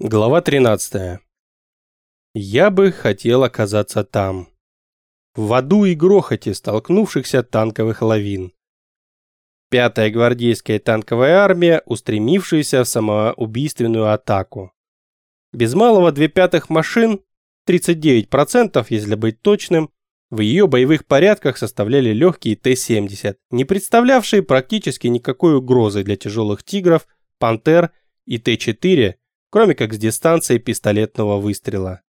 Глава 13. Я бы хотел оказаться там. В аду и грохоте столкнувшихся танковых лавин. Пятая гвардейская танковая армия, устремившаяся в самоубийственную атаку. Без малого две пятых машин, 39%, если быть точным, в ее боевых порядках составляли легкие Т-70, не представлявшие практически никакой угрозы для тяжелых «Тигров», «Пантер» и Т-4, кроме как с дистанции пистолетного выстрела.